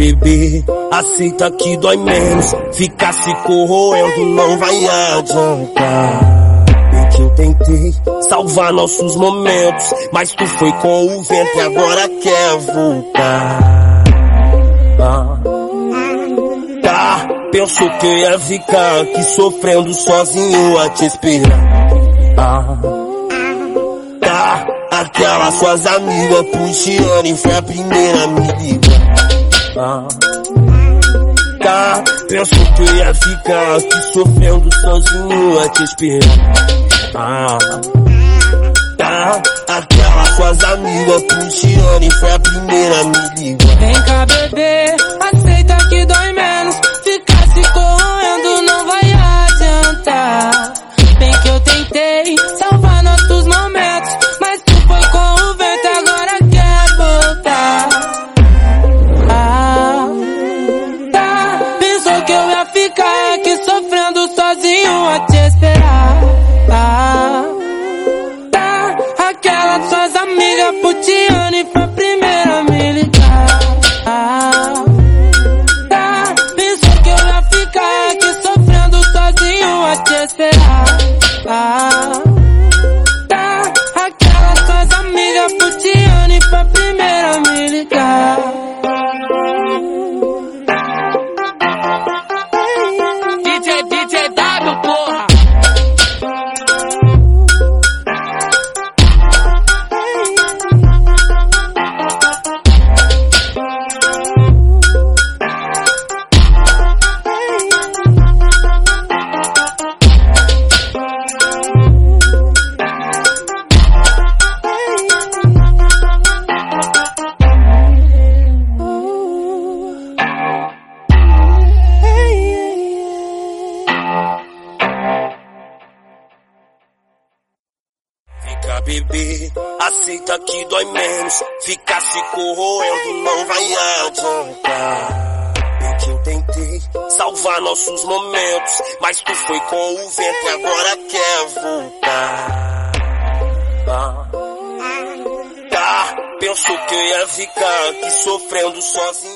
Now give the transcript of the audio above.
bebê, aceita que dói menos. Ficar se corroendo não vai adiantar. Bem que eu tentei salvar nossos momentos, mas tu foi com o vento e agora quer voltar. Ah. Tá, pensou que eu ia ficar aqui sofrendo sozinho a te esperar. Ah. Aquelas suas amigas puxando e foi a primeira me ligar. Tá, pensou que eu ia ficar aqui sofrendo sozinho a te esperar. Ah. Tá, aquelas suas amigas puxando e foi a primeira me ligar. Vem cá, bebê, aceita que dói menos. Ficar se corroendo não vai adiantar. Bem que eu tentei Ia ficar aqui sofrendo sozinho a te esperar. Ah, tá. Aquelas suas amigas puteando e foi a primeira a me ligar. Ah, tá. Pensou que eu ia ficar aqui sofrendo sozinho a te esperar. Ah. Fica bebê, aceita que dói menos. Ficar se corroendo não vai adiantar. Bem que eu tentei salvar nossos momentos, mas tu foi com o vento e agora quer voltar. Tá, pensou que eu ia ficar aqui sofrendo sozinho.